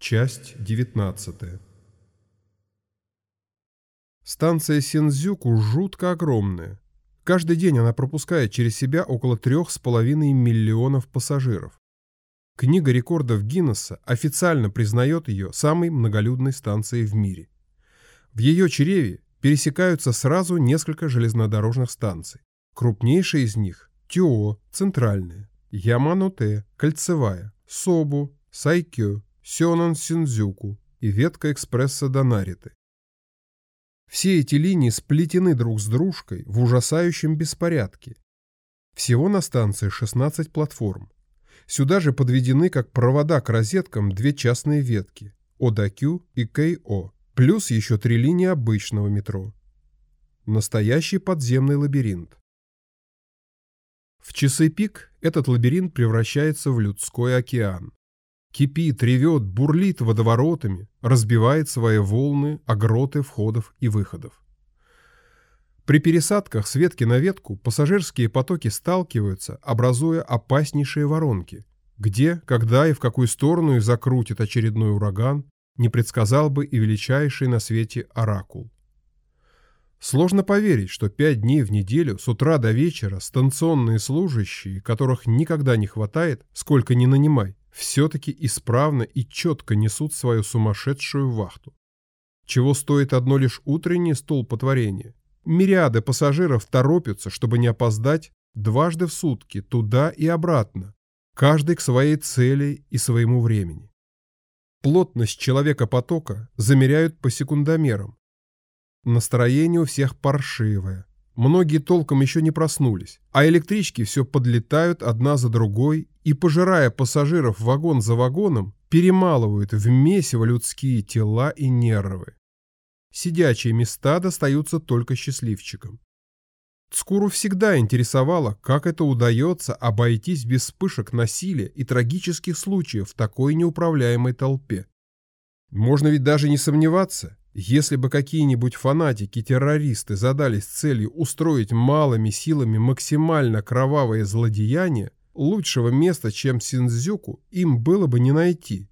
Часть 19 Станция Сензюку жутко огромная. Каждый день она пропускает через себя около трех с половиной миллионов пассажиров. Книга рекордов Гиннесса официально признает ее самой многолюдной станцией в мире. В ее чреве пересекаются сразу несколько железнодорожных станций. Крупнейшая из них – Тюо, центральная, Яманоте, кольцевая, Собу, Сайкё, Сёнан Синдзюку и ветка экспресса до Нариты. Все эти линии сплетены друг с дружкой в ужасающем беспорядке. Всего на станции 16 платформ. Сюда же подведены как провода к розеткам две частные ветки – Одакю и КО, плюс еще три линии обычного метро. Настоящий подземный лабиринт. В часы пик этот лабиринт превращается в людской океан. Кипит, ревет, бурлит водоворотами, разбивает свои волны о гроты входов и выходов. При пересадках с ветки на ветку пассажирские потоки сталкиваются, образуя опаснейшие воронки, где, когда и в какую сторону их закрутит очередной ураган, не предсказал бы и величайший на свете оракул. Сложно поверить, что пять дней в неделю с утра до вечера станционные служащие, которых никогда не хватает, сколько ни нанимай, все-таки исправно и четко несут свою сумасшедшую вахту. Чего стоит одно лишь утреннее столпотворение? Мириады пассажиров торопятся, чтобы не опоздать дважды в сутки туда и обратно, каждый к своей цели и своему времени. Плотность человека-потока замеряют по секундомерам, Настроение у всех паршивое. Многие толком еще не проснулись, а электрички все подлетают одна за другой и, пожирая пассажиров вагон за вагоном, перемалывают в месиво людские тела и нервы. Сидячие места достаются только счастливчикам. Цкуру всегда интересовало, как это удается обойтись без вспышек насилия и трагических случаев в такой неуправляемой толпе. Можно ведь даже не сомневаться, если бы какие-нибудь фанатики-террористы задались целью устроить малыми силами максимально кровавое злодеяние, лучшего места, чем Синдзюку, им было бы не найти.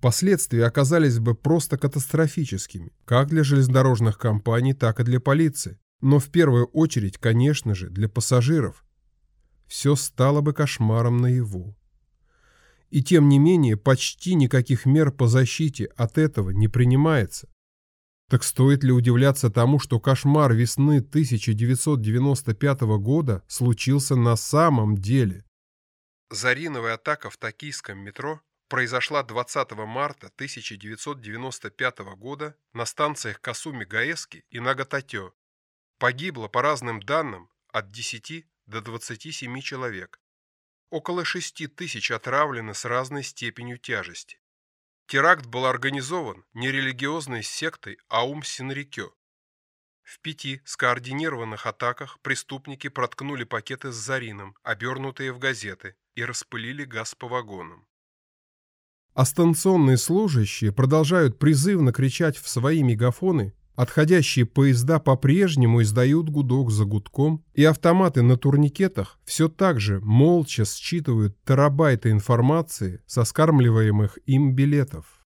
Последствия оказались бы просто катастрофическими, как для железнодорожных компаний, так и для полиции. Но в первую очередь, конечно же, для пассажиров. Все стало бы кошмаром наяву. И тем не менее, почти никаких мер по защите от этого не принимается. Так стоит ли удивляться тому, что кошмар весны 1995 года случился на самом деле? Зариновая атака в токийском метро произошла 20 марта 1995 года на станциях Касуми-Гаэски и Нагататё. Погибло, по разным данным, от 10 до 27 человек. Около шести тысяч отравлены с разной степенью тяжести. Теракт был организован не религиозной сектой Аум Синрикё. В пяти скоординированных атаках преступники проткнули пакеты с зарином, обернутые в газеты, и распылили газ по вагонам. А станционные служащие продолжают призывно кричать в свои мегафоны Отходящие поезда по-прежнему издают гудок за гудком, и автоматы на турникетах все так же молча считывают терабайты информации со скармливаемых им билетов.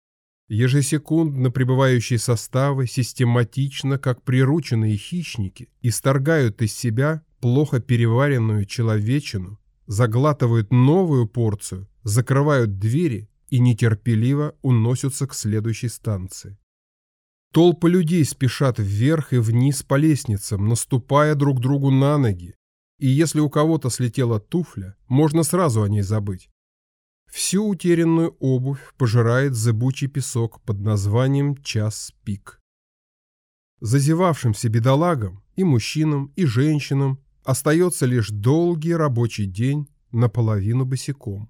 Ежесекундно прибывающие составы систематично, как прирученные хищники, исторгают из себя плохо переваренную человечину, заглатывают новую порцию, закрывают двери и нетерпеливо уносятся к следующей станции. Толпы людей спешат вверх и вниз по лестницам, наступая друг другу на ноги. И если у кого-то слетела туфля, можно сразу о ней забыть. Всю утерянную обувь пожирает зыбучий песок под названием «час пик». Зазевавшимся бедолагам, и мужчинам, и женщинам, остается лишь долгий рабочий день наполовину босиком.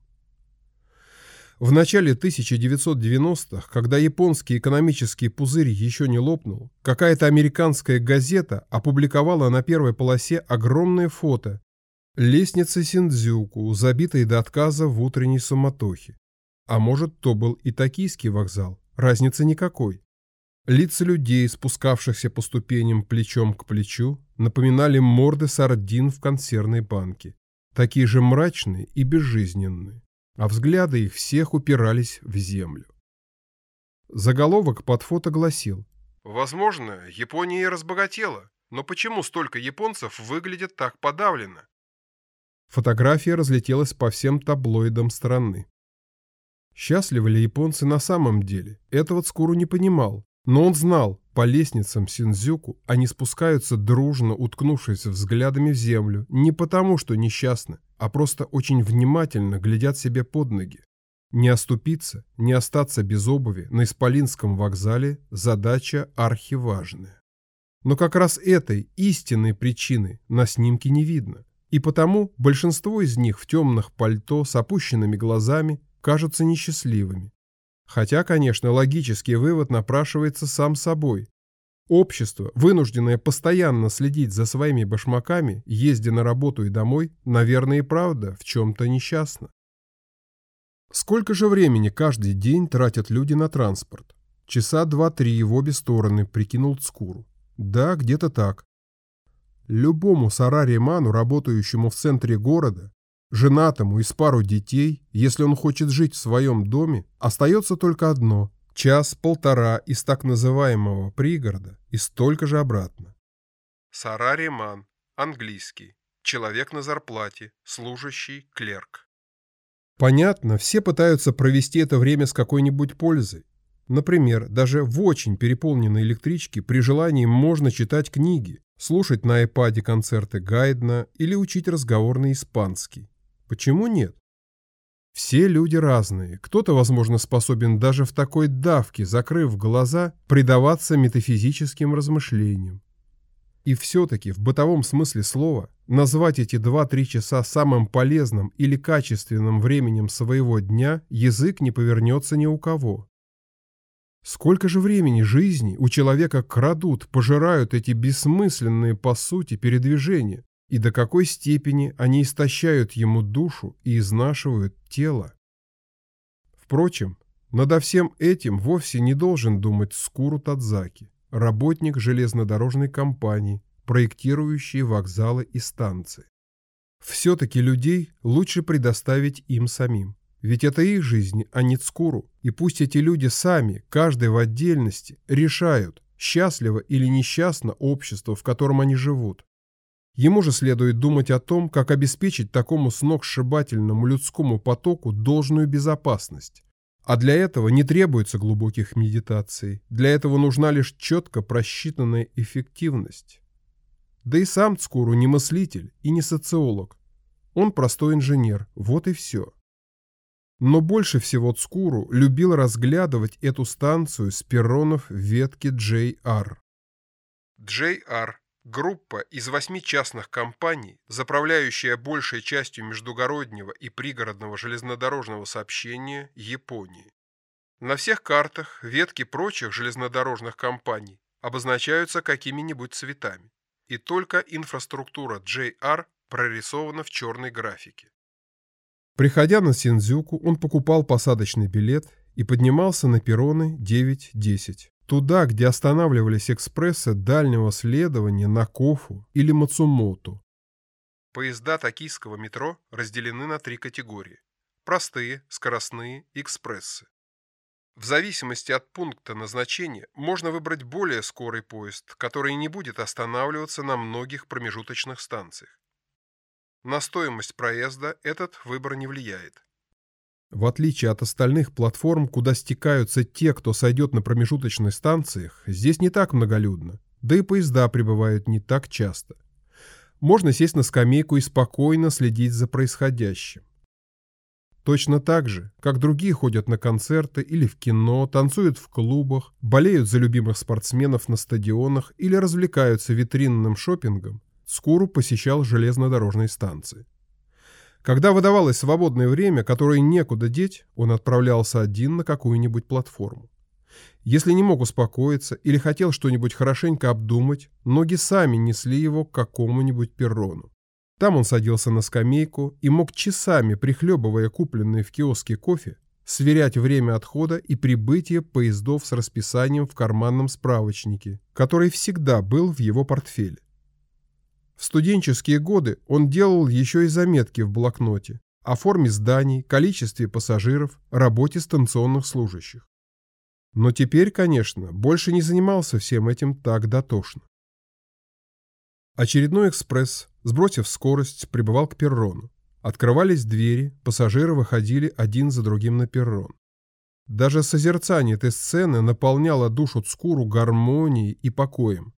В начале 1990-х, когда японский экономический пузырь еще не лопнул, какая-то американская газета опубликовала на первой полосе огромное фото лестницы Синдзюку, забитой до отказа в утренней суматохе. А может, то был и токийский вокзал, разницы никакой. Лица людей, спускавшихся по ступеням плечом к плечу, напоминали морды сардин в консервной банке, такие же мрачные и безжизненные а взгляды их всех упирались в землю. Заголовок под фото гласил «Возможно, Япония и разбогатела, но почему столько японцев выглядят так подавленно?» Фотография разлетелась по всем таблоидам страны. Счастливы ли японцы на самом деле? Этого Цкуру не понимал, но он знал, по лестницам Синдзюку они спускаются дружно, уткнувшись взглядами в землю, не потому, что несчастны, а просто очень внимательно глядят себе под ноги. Не оступиться, не остаться без обуви на Исполинском вокзале – задача архиважная. Но как раз этой истинной причины на снимке не видно. И потому большинство из них в темных пальто с опущенными глазами кажутся несчастливыми. Хотя, конечно, логический вывод напрашивается сам собой. Общество, вынужденное постоянно следить за своими башмаками, ездя на работу и домой, наверное и правда в чем-то несчастно. Сколько же времени каждый день тратят люди на транспорт? Часа два-три в обе стороны, прикинул Цкуру. Да, где-то так. Любому сарариману, работающему в центре города, Женатому и с пару детей, если он хочет жить в своем доме, остается только одно – час-полтора из так называемого пригорода и столько же обратно. Сарариман, английский, человек на зарплате, служащий, клерк. Понятно, все пытаются провести это время с какой-нибудь пользой. Например, даже в очень переполненной электричке при желании можно читать книги, слушать на iPad концерты Гайдна или учить разговорный испанский. Почему нет? Все люди разные. Кто-то, возможно, способен даже в такой давке, закрыв глаза, предаваться метафизическим размышлениям. И все-таки, в бытовом смысле слова, назвать эти 2-3 часа самым полезным или качественным временем своего дня язык не повернется ни у кого. Сколько же времени жизни у человека крадут, пожирают эти бессмысленные, по сути, передвижения, и до какой степени они истощают ему душу и изнашивают тело. Впрочем, надо всем этим вовсе не должен думать Скуру Тадзаки, работник железнодорожной компании, проектирующий вокзалы и станции. Все-таки людей лучше предоставить им самим. Ведь это их жизнь, а не Цкуру. И пусть эти люди сами, каждый в отдельности, решают, счастливо или несчастно общество, в котором они живут. Ему же следует думать о том, как обеспечить такому сногсшибательному людскому потоку должную безопасность. А для этого не требуется глубоких медитаций, для этого нужна лишь четко просчитанная эффективность. Да и сам Цкуру не мыслитель и не социолог. Он простой инженер, вот и все. Но больше всего Цкуру любил разглядывать эту станцию с перронов ветки JR. JR Группа из восьми частных компаний, заправляющая большей частью междугороднего и пригородного железнодорожного сообщения Японии. На всех картах ветки прочих железнодорожных компаний обозначаются какими-нибудь цветами, и только инфраструктура JR прорисована в черной графике. Приходя на Синдзюку, он покупал посадочный билет и поднимался на перроны 9-10. Туда, где останавливались экспрессы дальнего следования на Кофу или Мацумоту. Поезда токийского метро разделены на три категории. Простые, скоростные, экспрессы. В зависимости от пункта назначения можно выбрать более скорый поезд, который не будет останавливаться на многих промежуточных станциях. На стоимость проезда этот выбор не влияет. В отличие от остальных платформ, куда стекаются те, кто сойдет на промежуточных станциях, здесь не так многолюдно, да и поезда прибывают не так часто. Можно сесть на скамейку и спокойно следить за происходящим. Точно так же, как другие ходят на концерты или в кино, танцуют в клубах, болеют за любимых спортсменов на стадионах или развлекаются витринным шопингом, Скуру посещал железнодорожные станции. Когда выдавалось свободное время, которое некуда деть, он отправлялся один на какую-нибудь платформу. Если не мог успокоиться или хотел что-нибудь хорошенько обдумать, ноги сами несли его к какому-нибудь перрону. Там он садился на скамейку и мог часами, прихлебывая купленный в киоске кофе, сверять время отхода и прибытия поездов с расписанием в карманном справочнике, который всегда был в его портфеле. В студенческие годы он делал еще и заметки в блокноте о форме зданий, количестве пассажиров, работе станционных служащих. Но теперь, конечно, больше не занимался всем этим так дотошно. Очередной экспресс, сбросив скорость, прибывал к перрону. Открывались двери, пассажиры выходили один за другим на перрон. Даже созерцание этой сцены наполняло душу Цкуру гармонией и покоем.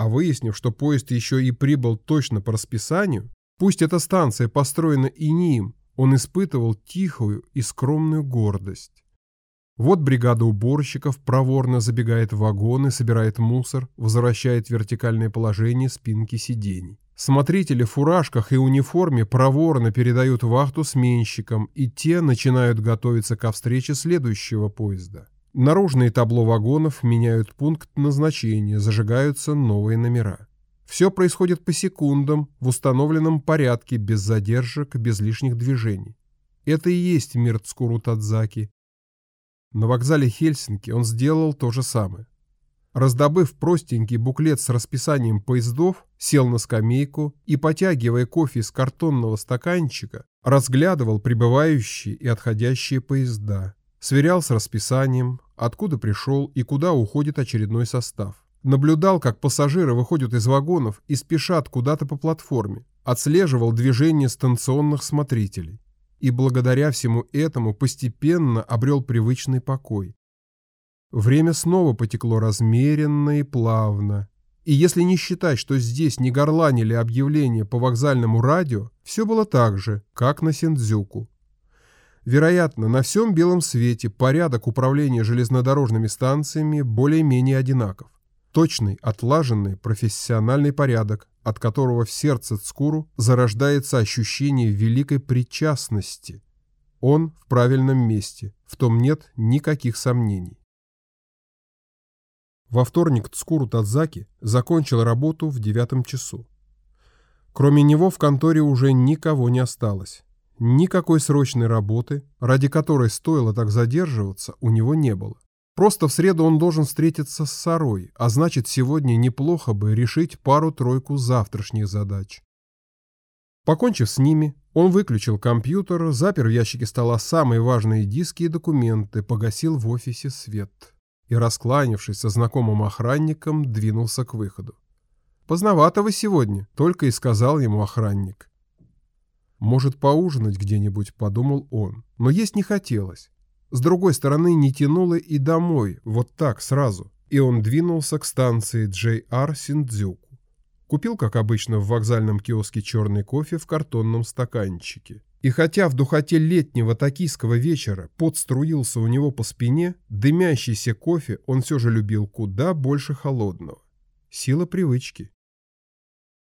А выяснив, что поезд еще и прибыл точно по расписанию, пусть эта станция построена и не им, он испытывал тихую и скромную гордость. Вот бригада уборщиков проворно забегает в вагоны, собирает мусор, возвращает вертикальное положение спинки сидений. Смотрители в фуражках и униформе проворно передают вахту сменщикам, и те начинают готовиться ко встрече следующего поезда. Наружные табло вагонов меняют пункт назначения, зажигаются новые номера. Все происходит по секундам, в установленном порядке, без задержек, без лишних движений. Это и есть мир Цкуру Тадзаки. На вокзале Хельсинки он сделал то же самое. Раздобыв простенький буклет с расписанием поездов, сел на скамейку и, потягивая кофе из картонного стаканчика, разглядывал прибывающие и отходящие поезда, сверял с расписанием, откуда пришел и куда уходит очередной состав. Наблюдал, как пассажиры выходят из вагонов и спешат куда-то по платформе, отслеживал движение станционных смотрителей. И благодаря всему этому постепенно обрел привычный покой, Время снова потекло размеренно и плавно. И если не считать, что здесь не горланили объявления по вокзальному радио, все было так же, как на Синдзюку. Вероятно, на всем белом свете порядок управления железнодорожными станциями более-менее одинаков. Точный, отлаженный, профессиональный порядок, от которого в сердце Цкуру зарождается ощущение великой причастности. Он в правильном месте, в том нет никаких сомнений. Во вторник Цкуру Тадзаки закончил работу в девятом часу. Кроме него в конторе уже никого не осталось. Никакой срочной работы, ради которой стоило так задерживаться, у него не было. Просто в среду он должен встретиться с Сарой, а значит сегодня неплохо бы решить пару-тройку завтрашних задач. Покончив с ними, он выключил компьютер, запер в ящике стола самые важные диски и документы, погасил в офисе свет и, раскланившись со знакомым охранником, двинулся к выходу. «Поздновато вы сегодня», — только и сказал ему охранник. «Может, поужинать где-нибудь», — подумал он, но есть не хотелось. С другой стороны, не тянуло и домой, вот так, сразу, и он двинулся к станции JR Синдзюку. Купил, как обычно, в вокзальном киоске черный кофе в картонном стаканчике. И хотя в духоте летнего токийского вечера пот струился у него по спине, дымящийся кофе он все же любил куда больше холодного. Сила привычки.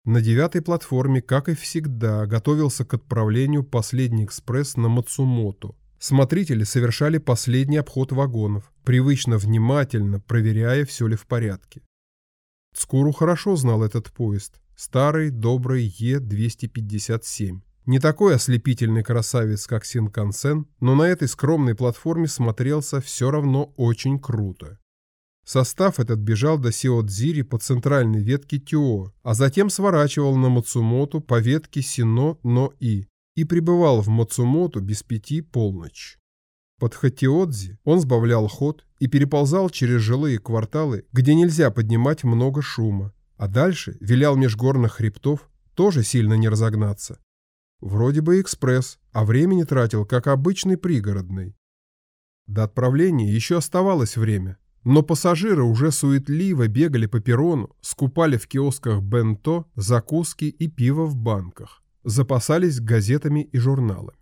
На девятой платформе, как и всегда, готовился к отправлению последний экспресс на Мацумото. Смотрители совершали последний обход вагонов, привычно внимательно проверяя, все ли в порядке. Цкуру хорошо знал этот поезд, старый добрый Е-257. Не такой ослепительный красавец, как Синкансен, но на этой скромной платформе смотрелся все равно очень круто. Состав этот бежал до Сиодзири по центральной ветке Тюо, а затем сворачивал на Мацумоту по ветке Сино-Но-И и прибывал в Мацумоту без пяти полночь. Под Хатиодзи он сбавлял ход и переползал через жилые кварталы, где нельзя поднимать много шума, а дальше вилял меж горных хребтов, тоже сильно не разогнаться, Вроде бы экспресс, а времени тратил, как обычный пригородный. До отправления еще оставалось время, но пассажиры уже суетливо бегали по перрону, скупали в киосках бенто, закуски и пиво в банках, запасались газетами и журналами.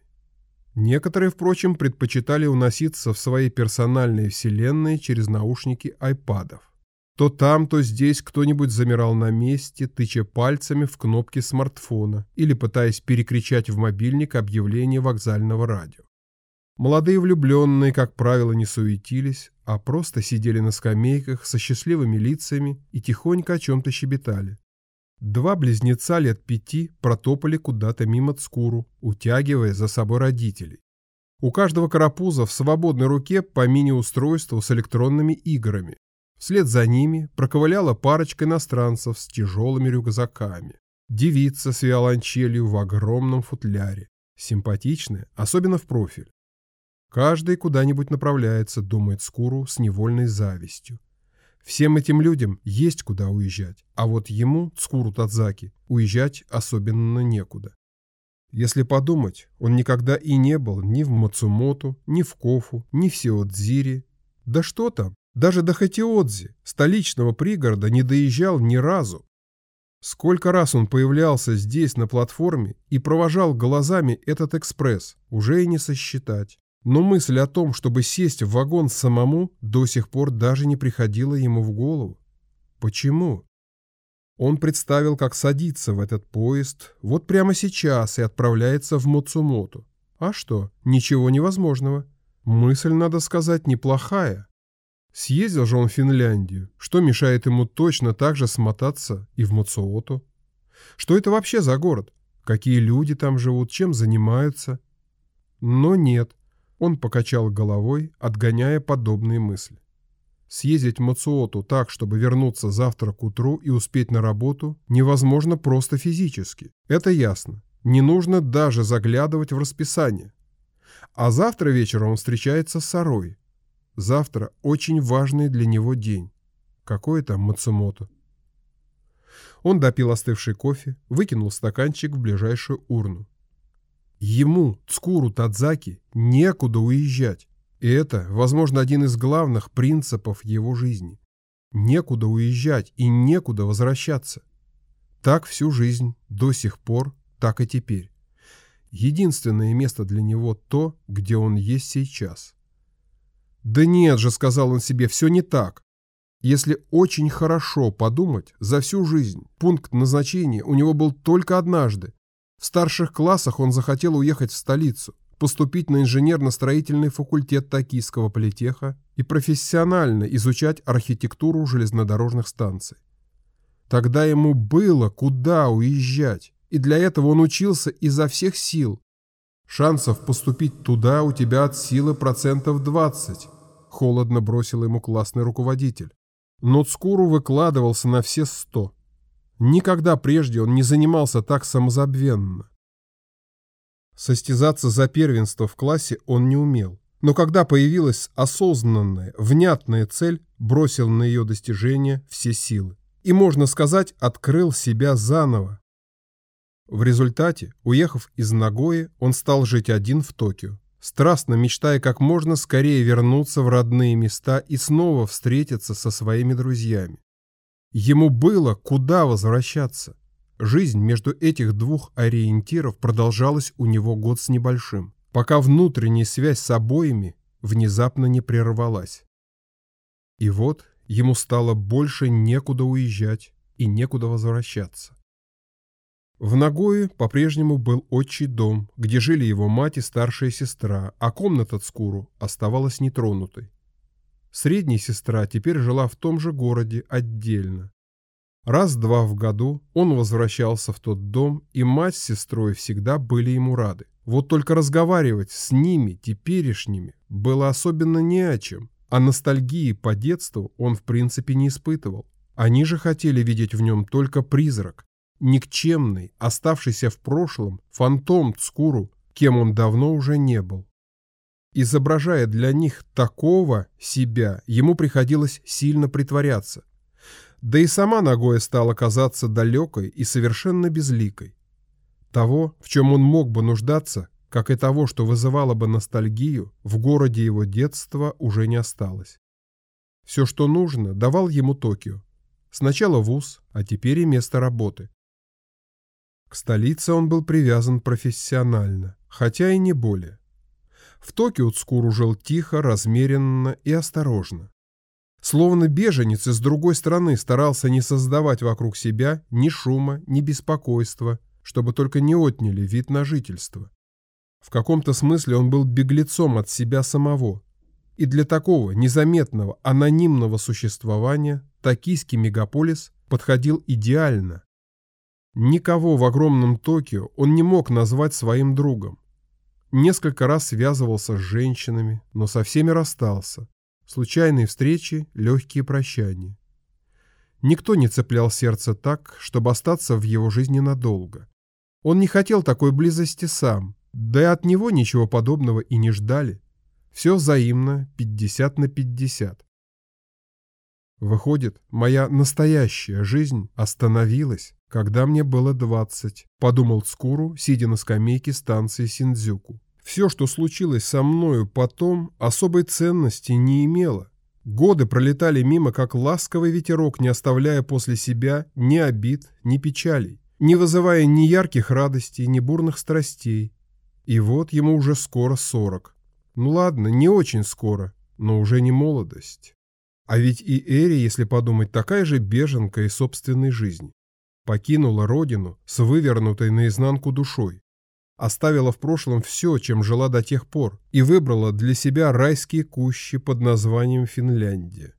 Некоторые, впрочем, предпочитали уноситься в свои персональные вселенные через наушники айпадов. То там, то здесь кто-нибудь замирал на месте, тыча пальцами в кнопки смартфона или пытаясь перекричать в мобильник объявление вокзального радио. Молодые влюбленные, как правило, не суетились, а просто сидели на скамейках со счастливыми лицами и тихонько о чем-то щебетали. Два близнеца лет пяти протопали куда-то мимо Цкуру, утягивая за собой родителей. У каждого карапуза в свободной руке по мини-устройству с электронными играми, Вслед за ними проковыляла парочка иностранцев с тяжелыми рюкзаками. Девица с виолончелью в огромном футляре. Симпатичная, особенно в профиль. Каждый куда-нибудь направляется, думает Скуру с невольной завистью. Всем этим людям есть куда уезжать, а вот ему, Цкуру Тадзаки, уезжать особенно некуда. Если подумать, он никогда и не был ни в Мацумото, ни в Кофу, ни в Сиодзире. Да что там, даже до Хатиодзи, столичного пригорода, не доезжал ни разу. Сколько раз он появлялся здесь на платформе и провожал глазами этот экспресс, уже и не сосчитать. Но мысль о том, чтобы сесть в вагон самому, до сих пор даже не приходила ему в голову. Почему? Он представил, как садится в этот поезд вот прямо сейчас и отправляется в Моцумоту. А что, ничего невозможного. Мысль, надо сказать, неплохая. Съездил же он в Финляндию. Что мешает ему точно так же смотаться и в Мацуоту? Что это вообще за город? Какие люди там живут, чем занимаются? Но нет. Он покачал головой, отгоняя подобные мысли. Съездить в Мацуоту так, чтобы вернуться завтра к утру и успеть на работу, невозможно просто физически. Это ясно. Не нужно даже заглядывать в расписание. А завтра вечером он встречается с Сарой. Завтра очень важный для него день. Какой там Мацумото? Он допил остывший кофе, выкинул стаканчик в ближайшую урну. Ему, Цкуру Тадзаки, некуда уезжать. И это, возможно, один из главных принципов его жизни. Некуда уезжать и некуда возвращаться. Так всю жизнь, до сих пор, так и теперь. Единственное место для него то, где он есть сейчас. «Да нет же», — сказал он себе, — «все не так. Если очень хорошо подумать, за всю жизнь пункт назначения у него был только однажды. В старших классах он захотел уехать в столицу, поступить на инженерно-строительный факультет Токийского политеха и профессионально изучать архитектуру железнодорожных станций. Тогда ему было куда уезжать, и для этого он учился изо всех сил. Шансов поступить туда у тебя от силы процентов 20, холодно бросил ему классный руководитель. Но Цкуру выкладывался на все сто. Никогда прежде он не занимался так самозабвенно. Состязаться за первенство в классе он не умел. Но когда появилась осознанная, внятная цель, бросил на ее достижение все силы. И, можно сказать, открыл себя заново. В результате, уехав из Нагои, он стал жить один в Токио страстно мечтая как можно скорее вернуться в родные места и снова встретиться со своими друзьями. Ему было куда возвращаться. Жизнь между этих двух ориентиров продолжалась у него год с небольшим, пока внутренняя связь с обоими внезапно не прервалась. И вот ему стало больше некуда уезжать и некуда возвращаться. В Нагое по-прежнему был отчий дом, где жили его мать и старшая сестра, а комната Цкуру оставалась нетронутой. Средняя сестра теперь жила в том же городе отдельно. Раз-два в году он возвращался в тот дом, и мать с сестрой всегда были ему рады. Вот только разговаривать с ними, теперешними, было особенно не о чем, а ностальгии по детству он в принципе не испытывал. Они же хотели видеть в нем только призрак, никчемный, оставшийся в прошлом, фантом Цкуру, кем он давно уже не был. Изображая для них такого себя, ему приходилось сильно притворяться. Да и сама Нагоя стала казаться далекой и совершенно безликой. Того, в чем он мог бы нуждаться, как и того, что вызывало бы ностальгию, в городе его детства уже не осталось. Все, что нужно, давал ему Токио. Сначала вуз, а теперь и место работы. К столице он был привязан профессионально, хотя и не более. В Токио Цкуру жил тихо, размеренно и осторожно. Словно беженец из другой страны старался не создавать вокруг себя ни шума, ни беспокойства, чтобы только не отняли вид на жительство. В каком-то смысле он был беглецом от себя самого. И для такого незаметного, анонимного существования токийский мегаполис подходил идеально. Никого в огромном Токио он не мог назвать своим другом. Несколько раз связывался с женщинами, но со всеми расстался. Случайные встречи, легкие прощания. Никто не цеплял сердце так, чтобы остаться в его жизни надолго. Он не хотел такой близости сам, да и от него ничего подобного и не ждали. Все взаимно, 50 на 50. Выходит, моя настоящая жизнь остановилась, когда мне было 20, подумал Цкуру, сидя на скамейке станции Синдзюку. Все, что случилось со мною потом, особой ценности не имело. Годы пролетали мимо, как ласковый ветерок, не оставляя после себя ни обид, ни печалей, не вызывая ни ярких радостей, ни бурных страстей. И вот ему уже скоро сорок. Ну ладно, не очень скоро, но уже не молодость. А ведь и Эри, если подумать, такая же беженка из собственной жизни. Покинула родину с вывернутой наизнанку душой, оставила в прошлом все, чем жила до тех пор, и выбрала для себя райские кущи под названием Финляндия.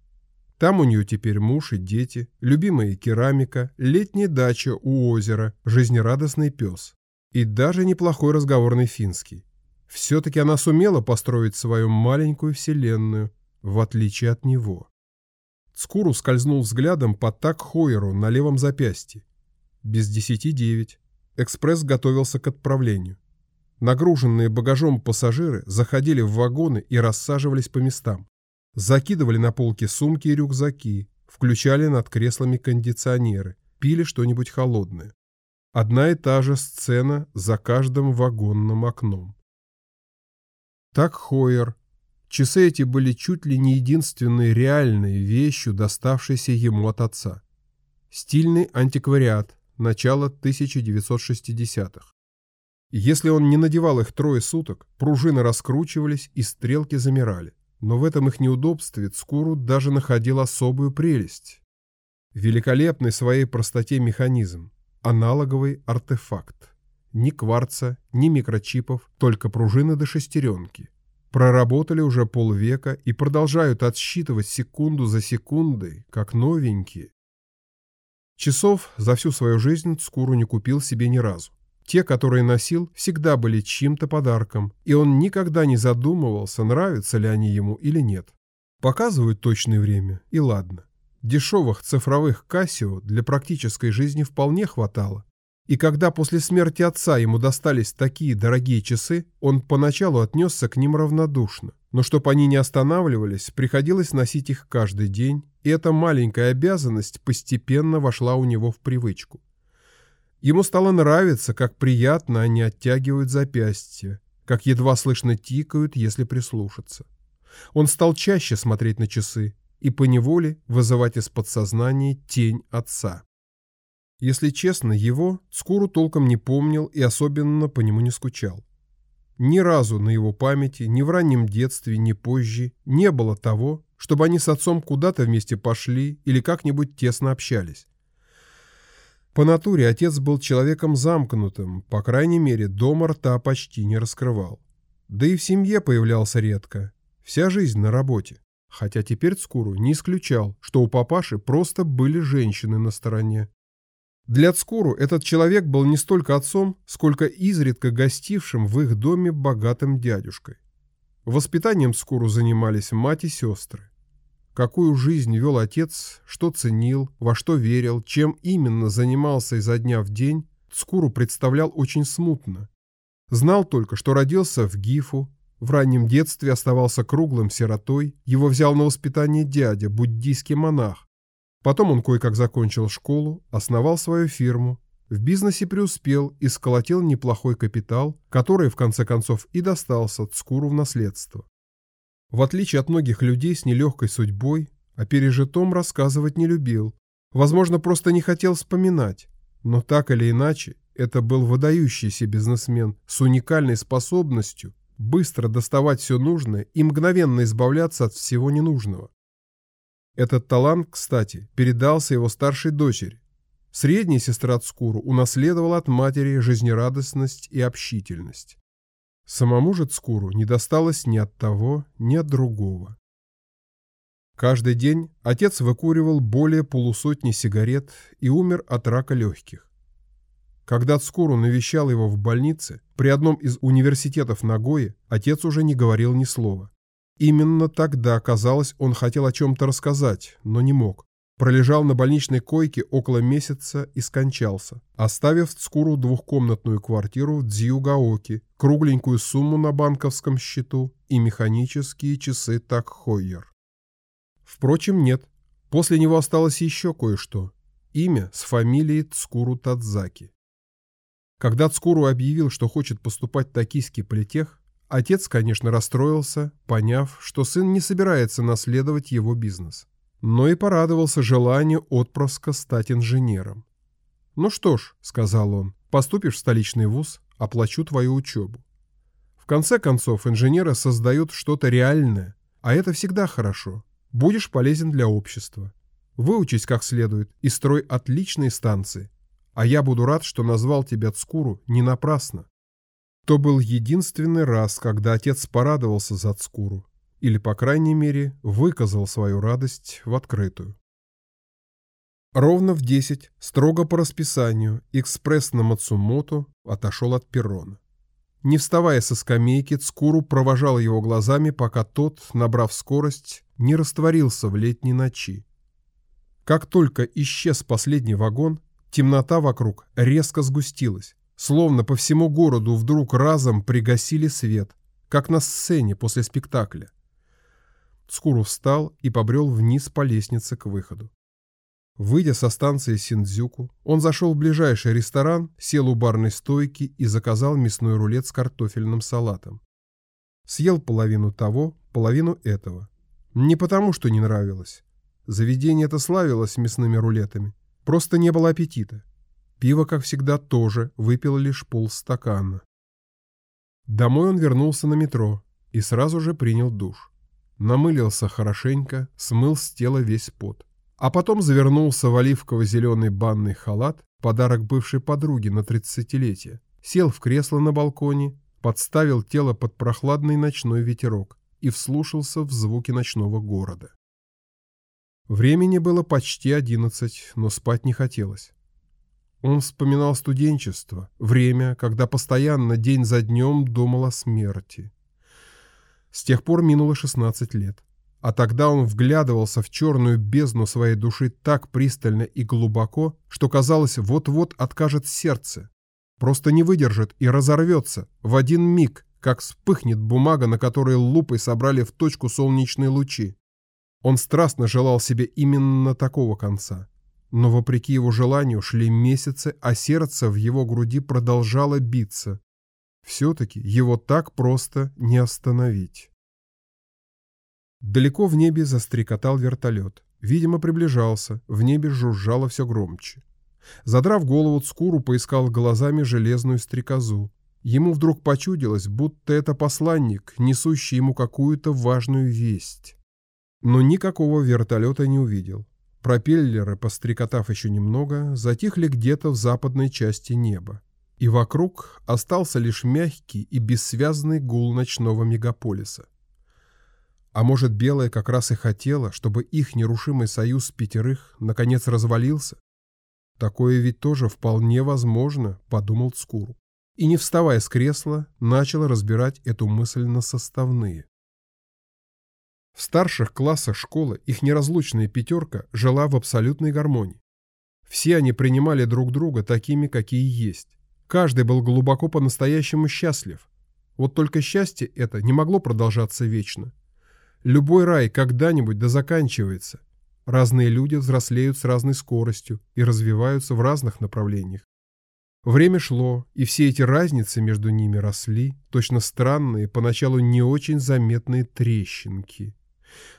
Там у нее теперь муж и дети, любимая керамика, летняя дача у озера, жизнерадостный пес. И даже неплохой разговорный финский. Все-таки она сумела построить свою маленькую вселенную, в отличие от него. Скуру скользнул взглядом по так Хойеру на левом запястье. Без десяти девять. Экспресс готовился к отправлению. Нагруженные багажом пассажиры заходили в вагоны и рассаживались по местам. Закидывали на полки сумки и рюкзаки, включали над креслами кондиционеры, пили что-нибудь холодное. Одна и та же сцена за каждым вагонным окном. Так Хойер. Часы эти были чуть ли не единственной реальной вещью, доставшейся ему от отца. Стильный антиквариат, начала 1960-х. Если он не надевал их трое суток, пружины раскручивались и стрелки замирали. Но в этом их неудобстве Цкуру даже находил особую прелесть. Великолепный своей простоте механизм, аналоговый артефакт. Ни кварца, ни микрочипов, только пружины до шестеренки. Проработали уже полвека и продолжают отсчитывать секунду за секундой, как новенькие. Часов за всю свою жизнь Цкуру не купил себе ни разу. Те, которые носил, всегда были чьим-то подарком, и он никогда не задумывался, нравятся ли они ему или нет. Показывают точное время, и ладно. Дешевых цифровых Casio для практической жизни вполне хватало. И когда после смерти отца ему достались такие дорогие часы, он поначалу отнесся к ним равнодушно. Но чтобы они не останавливались, приходилось носить их каждый день, и эта маленькая обязанность постепенно вошла у него в привычку. Ему стало нравиться, как приятно они оттягивают запястья, как едва слышно тикают, если прислушаться. Он стал чаще смотреть на часы и поневоле вызывать из подсознания тень отца. Если честно, его Цкуру толком не помнил и особенно по нему не скучал. Ни разу на его памяти, ни в раннем детстве, ни позже не было того, чтобы они с отцом куда-то вместе пошли или как-нибудь тесно общались. По натуре отец был человеком замкнутым, по крайней мере, дома рта почти не раскрывал. Да и в семье появлялся редко, вся жизнь на работе. Хотя теперь Цкуру не исключал, что у папаши просто были женщины на стороне. Для Цкуру этот человек был не столько отцом, сколько изредка гостившим в их доме богатым дядюшкой. Воспитанием Цкуру занимались мать и сестры. Какую жизнь вел отец, что ценил, во что верил, чем именно занимался изо дня в день, Цкуру представлял очень смутно. Знал только, что родился в Гифу, в раннем детстве оставался круглым сиротой, его взял на воспитание дядя, буддийский монах, Потом он кое-как закончил школу, основал свою фирму, в бизнесе преуспел и сколотил неплохой капитал, который в конце концов и достался Цкуру в наследство. В отличие от многих людей с нелегкой судьбой, о пережитом рассказывать не любил, возможно, просто не хотел вспоминать, но так или иначе, это был выдающийся бизнесмен с уникальной способностью быстро доставать все нужное и мгновенно избавляться от всего ненужного. Этот талант, кстати, передался его старшей дочери. Средняя сестра Цкуру унаследовала от матери жизнерадостность и общительность. Самому же Цкуру не досталось ни от того, ни от другого. Каждый день отец выкуривал более полусотни сигарет и умер от рака легких. Когда Цкуру навещал его в больнице, при одном из университетов Нагои, отец уже не говорил ни слова. Именно тогда, казалось, он хотел о чем-то рассказать, но не мог. Пролежал на больничной койке около месяца и скончался, оставив Цкуру двухкомнатную квартиру в Дзиугаоки, кругленькую сумму на банковском счету и механические часы Так Хойер. Впрочем, нет. После него осталось еще кое-что. Имя с фамилией Цкуру Тадзаки. Когда Цкуру объявил, что хочет поступать в токийский политех, отец, конечно, расстроился, поняв, что сын не собирается наследовать его бизнес. Но и порадовался желанию отпрыска стать инженером. «Ну что ж», — сказал он, — «поступишь в столичный вуз, оплачу твою учебу». В конце концов, инженеры создают что-то реальное, а это всегда хорошо. Будешь полезен для общества. Выучись как следует и строй отличные станции. А я буду рад, что назвал тебя Цкуру не напрасно. То был единственный раз, когда отец порадовался за Цкуру. Или, по крайней мере, выказал свою радость в открытую. Ровно в десять, строго по расписанию, экспресс на Мацумото отошел от перрона. Не вставая со скамейки, Цкуру провожал его глазами, пока тот, набрав скорость, не растворился в летней ночи. Как только исчез последний вагон, темнота вокруг резко сгустилась, словно по всему городу вдруг разом пригасили свет, как на сцене после спектакля. Цкуру встал и побрел вниз по лестнице к выходу. Выйдя со станции Синдзюку, он зашел в ближайший ресторан, сел у барной стойки и заказал мясной рулет с картофельным салатом. Съел половину того, половину этого. Не потому, что не нравилось. Заведение это славилось мясными рулетами. Просто не было аппетита. Пиво, как всегда, тоже выпил лишь полстакана. Домой он вернулся на метро и сразу же принял душ. Намылился хорошенько, смыл с тела весь пот а потом завернулся в оливково-зеленый банный халат, подарок бывшей подруги на тридцатилетие, сел в кресло на балконе, подставил тело под прохладный ночной ветерок и вслушался в звуки ночного города. Времени было почти одиннадцать, но спать не хотелось. Он вспоминал студенчество, время, когда постоянно день за днем думал о смерти. С тех пор минуло шестнадцать лет. А тогда он вглядывался в черную бездну своей души так пристально и глубоко, что казалось, вот-вот откажет сердце. Просто не выдержит и разорвется в один миг, как вспыхнет бумага, на которой лупой собрали в точку солнечные лучи. Он страстно желал себе именно такого конца. Но вопреки его желанию шли месяцы, а сердце в его груди продолжало биться. Все-таки его так просто не остановить. Далеко в небе застрекотал вертолет. Видимо, приближался, в небе жужжало все громче. Задрав голову, Цкуру поискал глазами железную стрекозу. Ему вдруг почудилось, будто это посланник, несущий ему какую-то важную весть. Но никакого вертолета не увидел. Пропеллеры, пострекотав еще немного, затихли где-то в западной части неба. И вокруг остался лишь мягкий и бессвязный гул ночного мегаполиса. А может, Белая как раз и хотела, чтобы их нерушимый союз пятерых наконец развалился? Такое ведь тоже вполне возможно, подумал Цкуру. И не вставая с кресла, начал разбирать эту мысль на составные. В старших классах школы их неразлучная пятерка жила в абсолютной гармонии. Все они принимали друг друга такими, какие есть. Каждый был глубоко по-настоящему счастлив. Вот только счастье это не могло продолжаться вечно. Любой рай когда-нибудь да заканчивается. Разные люди взрослеют с разной скоростью и развиваются в разных направлениях. Время шло, и все эти разницы между ними росли, точно странные, поначалу не очень заметные трещинки.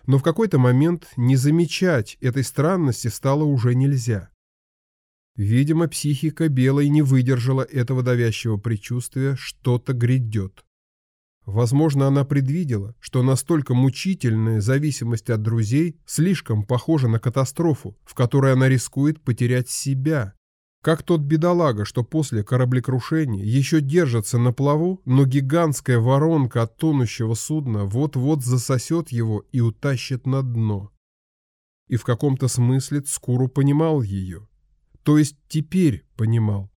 Но в какой-то момент не замечать этой странности стало уже нельзя. Видимо, психика Белой не выдержала этого давящего предчувствия, что-то грядет. Возможно, она предвидела, что настолько мучительная зависимость от друзей слишком похожа на катастрофу, в которой она рискует потерять себя. Как тот бедолага, что после кораблекрушения еще держится на плаву, но гигантская воронка от тонущего судна вот-вот засосет его и утащит на дно. И в каком-то смысле Цкуру понимал ее. То есть теперь понимал.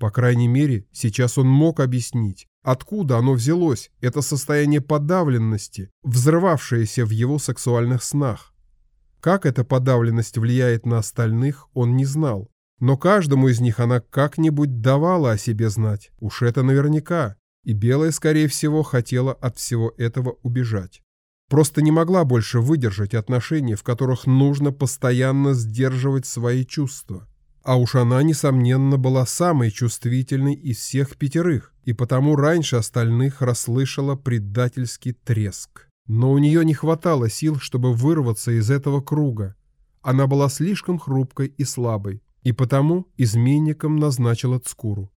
По крайней мере, сейчас он мог объяснить, Откуда оно взялось, это состояние подавленности, взрывавшееся в его сексуальных снах? Как эта подавленность влияет на остальных, он не знал. Но каждому из них она как-нибудь давала о себе знать, уж это наверняка. И Белая, скорее всего, хотела от всего этого убежать. Просто не могла больше выдержать отношений, в которых нужно постоянно сдерживать свои чувства. А уж она, несомненно, была самой чувствительной из всех пятерых, и потому раньше остальных расслышала предательский треск. Но у нее не хватало сил, чтобы вырваться из этого круга. Она была слишком хрупкой и слабой, и потому изменником назначила Цкуру.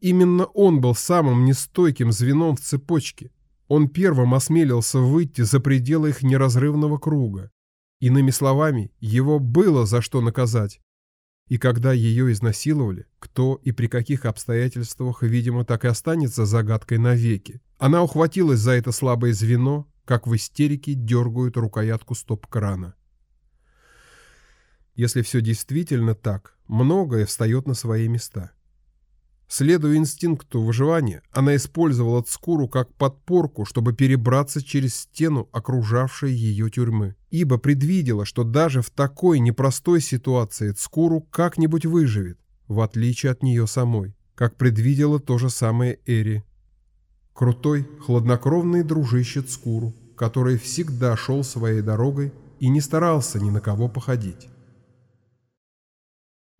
Именно он был самым нестойким звеном в цепочке. Он первым осмелился выйти за пределы их неразрывного круга. Иными словами, его было за что наказать. И когда ее изнасиловали, кто и при каких обстоятельствах, видимо, так и останется загадкой навеки, она ухватилась за это слабое звено, как в истерике дергают рукоятку стоп-крана. Если все действительно так, многое встает на свои места. Следуя инстинкту выживания, она использовала Цкуру как подпорку, чтобы перебраться через стену, окружавшей ее тюрьмы. Ибо предвидела, что даже в такой непростой ситуации Цкуру как-нибудь выживет, в отличие от нее самой, как предвидела то же самое Эри. Крутой, хладнокровный дружище Цкуру, который всегда шел своей дорогой и не старался ни на кого походить.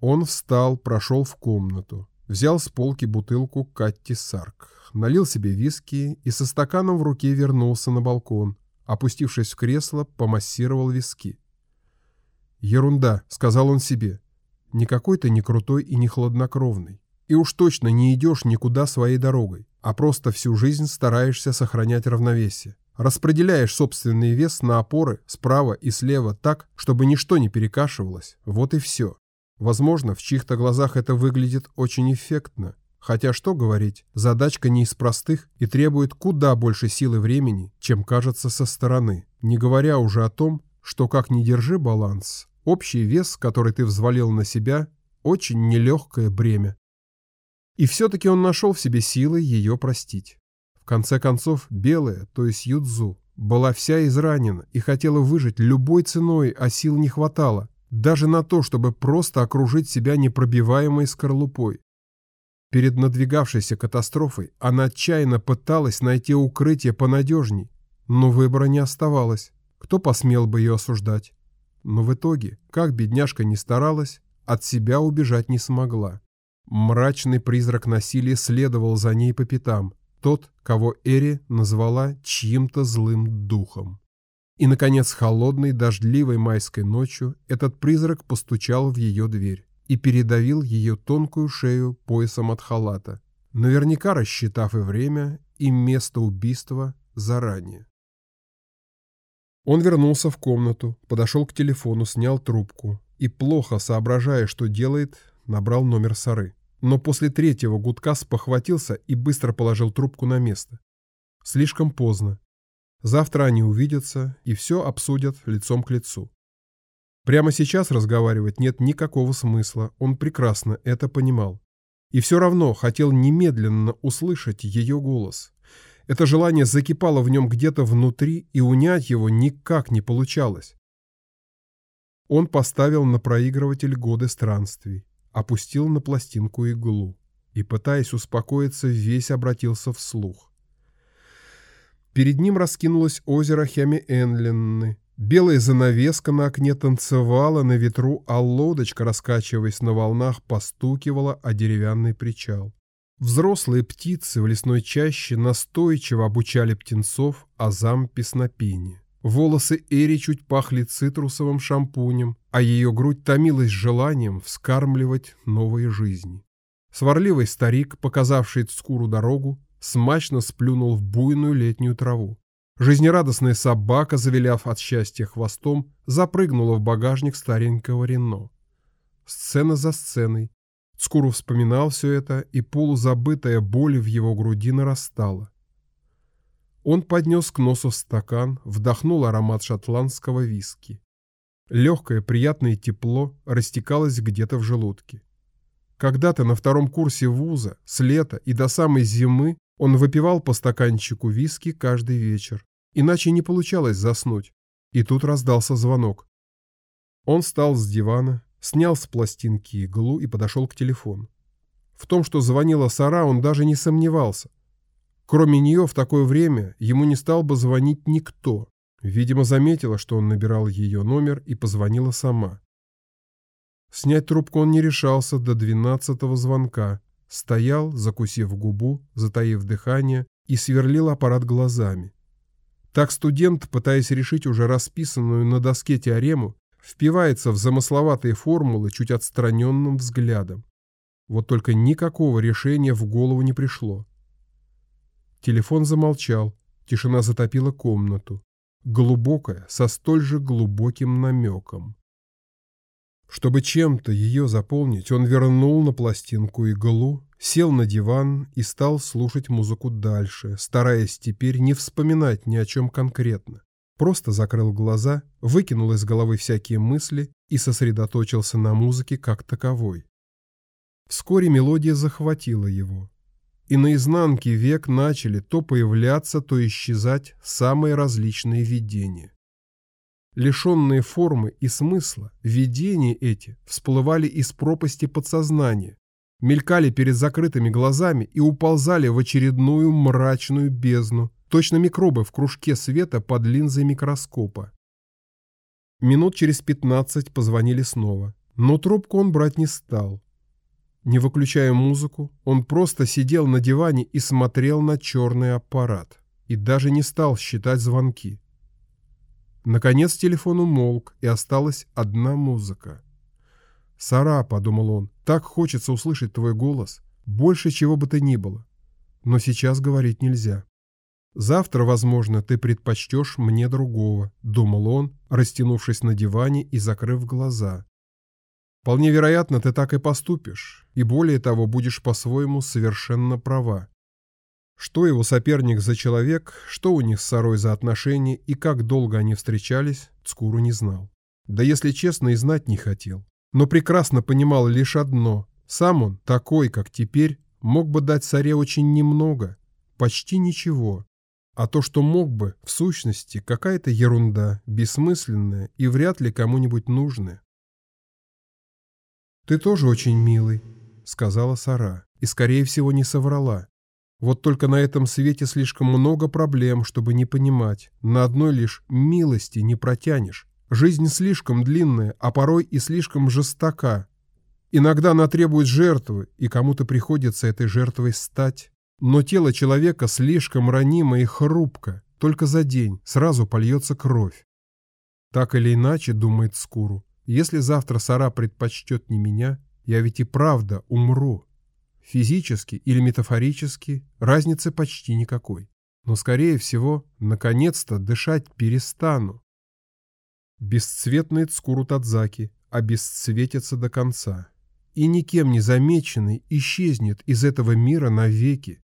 Он встал, прошел в комнату. Взял с полки бутылку Катти Сарк, налил себе виски и со стаканом в руке вернулся на балкон. Опустившись в кресло, помассировал виски. «Ерунда», — сказал он себе. «Никакой ты не крутой и не хладнокровный. И уж точно не идешь никуда своей дорогой, а просто всю жизнь стараешься сохранять равновесие. Распределяешь собственный вес на опоры справа и слева так, чтобы ничто не перекашивалось. Вот и все. Возможно, в чьих-то глазах это выглядит очень эффектно. Хотя что говорить, задачка не из простых и требует куда больше сил и времени, чем кажется со стороны. Не говоря уже о том, что как ни держи баланс, общий вес, который ты взвалил на себя, очень нелегкое бремя. И все-таки он нашел в себе силы ее простить. В конце концов, белая, то есть Юдзу, была вся изранена и хотела выжить любой ценой, а сил не хватало, даже на то, чтобы просто окружить себя непробиваемой скорлупой. Перед надвигавшейся катастрофой она отчаянно пыталась найти укрытие понадежней, но выбора не оставалось. Кто посмел бы ее осуждать? Но в итоге, как бедняжка не старалась, от себя убежать не смогла. Мрачный призрак насилия следовал за ней по пятам, тот, кого Эри назвала чьим-то злым духом. И, наконец, холодной, дождливой майской ночью этот призрак постучал в ее дверь и передавил ее тонкую шею поясом от халата, наверняка рассчитав и время, и место убийства заранее. Он вернулся в комнату, подошел к телефону, снял трубку и, плохо соображая, что делает, набрал номер Сары. Но после третьего гудка спохватился и быстро положил трубку на место. Слишком поздно. Завтра они увидятся и все обсудят лицом к лицу. Прямо сейчас разговаривать нет никакого смысла, он прекрасно это понимал. И все равно хотел немедленно услышать ее голос. Это желание закипало в нем где-то внутри, и унять его никак не получалось. Он поставил на проигрыватель годы странствий, опустил на пластинку иглу и, пытаясь успокоиться, весь обратился вслух. Перед ним раскинулось озеро Хями-Энленны. Белая занавеска на окне танцевала на ветру, а лодочка, раскачиваясь на волнах, постукивала о деревянный причал. Взрослые птицы в лесной чаще настойчиво обучали птенцов азам песнопения. Волосы Эри чуть пахли цитрусовым шампунем, а ее грудь томилась желанием вскармливать новые жизни. Сварливый старик, показавший Цкуру дорогу, смачно сплюнул в буйную летнюю траву. Жизнерадостная собака, завиляв от счастья хвостом, запрыгнула в багажник старенького Рено. Сцена за сценой. Скуру вспоминал все это, и полузабытая боль в его груди нарастала. Он поднес к носу стакан, вдохнул аромат шотландского виски. Легкое приятное тепло растекалось где-то в желудке. Когда-то на втором курсе вуза, с лета и до самой зимы он выпивал по стаканчику виски каждый вечер, иначе не получалось заснуть. И тут раздался звонок. Он встал с дивана, снял с пластинки иглу и подошел к телефону. В том, что звонила Сара, он даже не сомневался. Кроме нее в такое время ему не стал бы звонить никто. Видимо, заметила, что он набирал ее номер и позвонила сама. Снять трубку он не решался до двенадцатого звонка. Стоял, закусив губу, затаив дыхание, и сверлил аппарат глазами. Так студент, пытаясь решить уже расписанную на доске теорему, впивается в замысловатые формулы чуть отстраненным взглядом. Вот только никакого решения в голову не пришло. Телефон замолчал, тишина затопила комнату. Глубокая, со столь же глубоким намеком. Чтобы чем-то ее заполнить, он вернул на пластинку иглу, сел на диван и стал слушать музыку дальше, стараясь теперь не вспоминать ни о чем конкретно. Просто закрыл глаза, выкинул из головы всякие мысли и сосредоточился на музыке как таковой. Вскоре мелодия захватила его. И на изнанке век начали то появляться, то исчезать самые различные видения. Лишенные формы и смысла, видения эти всплывали из пропасти подсознания, мелькали перед закрытыми глазами и уползали в очередную мрачную бездну, точно микробы в кружке света под линзой микроскопа. Минут через пятнадцать позвонили снова, но трубку он брать не стал. Не выключая музыку, он просто сидел на диване и смотрел на черный аппарат, и даже не стал считать звонки. Наконец телефон умолк, и осталась одна музыка. «Сара», — подумал он, — «так хочется услышать твой голос, больше чего бы то ни было. Но сейчас говорить нельзя. Завтра, возможно, ты предпочтешь мне другого», — думал он, растянувшись на диване и закрыв глаза. «Вполне вероятно, ты так и поступишь, и более того, будешь по-своему совершенно права. Что его соперник за человек, что у них с Сарой за отношения и как долго они встречались, Цкуру не знал. Да если честно, и знать не хотел. Но прекрасно понимал лишь одно. Сам он, такой, как теперь, мог бы дать Саре очень немного, почти ничего. А то, что мог бы, в сущности, какая-то ерунда, бессмысленная и вряд ли кому-нибудь нужная. «Ты тоже очень милый», — сказала Сара, и, скорее всего, не соврала. Вот только на этом свете слишком много проблем, чтобы не понимать. На одной лишь милости не протянешь. Жизнь слишком длинная, а порой и слишком жестока. Иногда она требует жертвы, и кому-то приходится этой жертвой стать. Но тело человека слишком ранимо и хрупко. Только за день сразу польется кровь. Так или иначе, думает Скуру, если завтра Сара предпочтет не меня, я ведь и правда умру. Физически или метафорически разницы почти никакой. Но, скорее всего, наконец-то дышать перестану. Бесцветный Цкуру Тадзаки обесцветится до конца. И никем не замеченный исчезнет из этого мира навеки.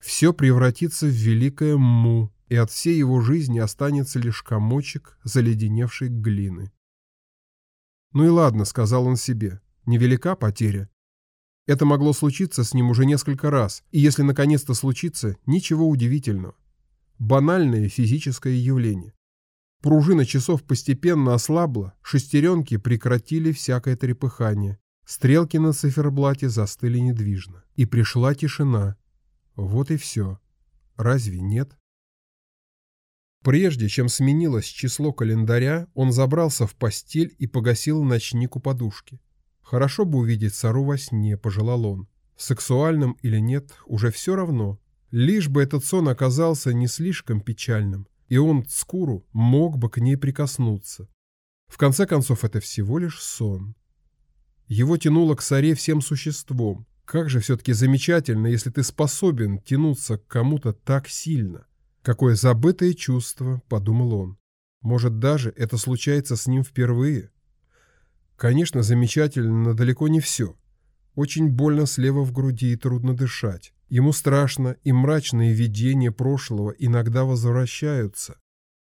Все превратится в великое Му, и от всей его жизни останется лишь комочек заледеневшей глины. «Ну и ладно», — сказал он себе, — «невелика потеря, это могло случиться с ним уже несколько раз, и если наконец-то случится, ничего удивительного. Банальное физическое явление. Пружина часов постепенно ослабла, шестеренки прекратили всякое трепыхание, стрелки на циферблате застыли недвижно. И пришла тишина. Вот и все. Разве нет? Прежде чем сменилось число календаря, он забрался в постель и погасил ночник у подушки. Хорошо бы увидеть Сару во сне, пожелал он. Сексуальным или нет, уже все равно. Лишь бы этот сон оказался не слишком печальным, и он, Цкуру, мог бы к ней прикоснуться. В конце концов, это всего лишь сон. Его тянуло к Саре всем существом. Как же все-таки замечательно, если ты способен тянуться к кому-то так сильно. Какое забытое чувство, подумал он. Может, даже это случается с ним впервые. Конечно, замечательно, но далеко не все. Очень больно слева в груди и трудно дышать. Ему страшно, и мрачные видения прошлого иногда возвращаются.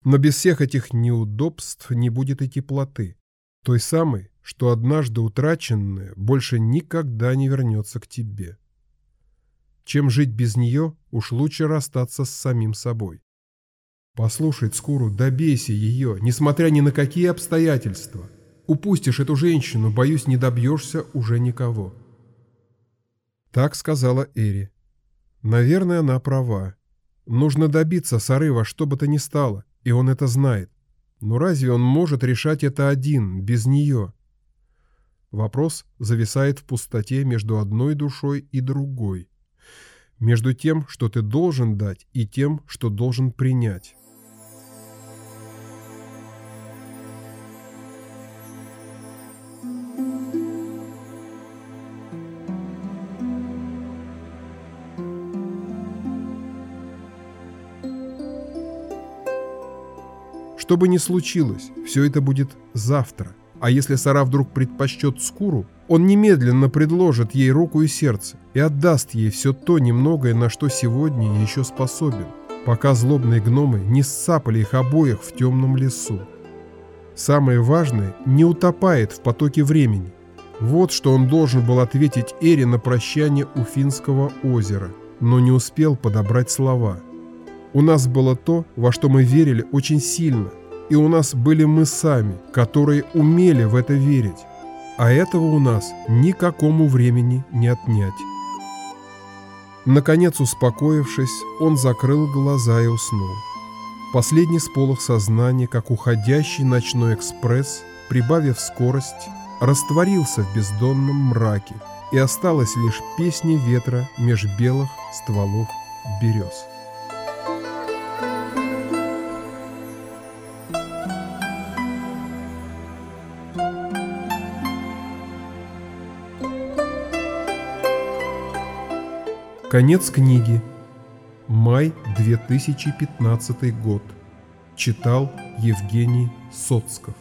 Но без всех этих неудобств не будет и теплоты. Той самой, что однажды утраченная больше никогда не вернется к тебе. Чем жить без нее, уж лучше расстаться с самим собой. Послушай, Цкуру, добейся ее, несмотря ни на какие обстоятельства. Упустишь эту женщину, боюсь, не добьешься уже никого. Так сказала Эри. Наверное, она права. Нужно добиться Сары во что бы то ни стало, и он это знает. Но разве он может решать это один, без нее? Вопрос зависает в пустоте между одной душой и другой. Между тем, что ты должен дать, и тем, что должен принять. Что бы ни случилось, все это будет завтра. А если Сара вдруг предпочтет скуру, он немедленно предложит ей руку и сердце и отдаст ей все то немногое, на что сегодня еще способен, пока злобные гномы не сцапали их обоих в темном лесу. Самое важное не утопает в потоке времени. Вот что он должен был ответить Эре на прощание у Финского озера, но не успел подобрать слова – у нас было то, во что мы верили очень сильно, и у нас были мы сами, которые умели в это верить. А этого у нас никакому времени не отнять. Наконец, успокоившись, он закрыл глаза и уснул. Последний сполох сознания, как уходящий ночной экспресс, прибавив скорость, растворился в бездонном мраке, и осталась лишь песня ветра меж белых стволов берез. Конец книги. Май 2015 год. Читал Евгений Соцков.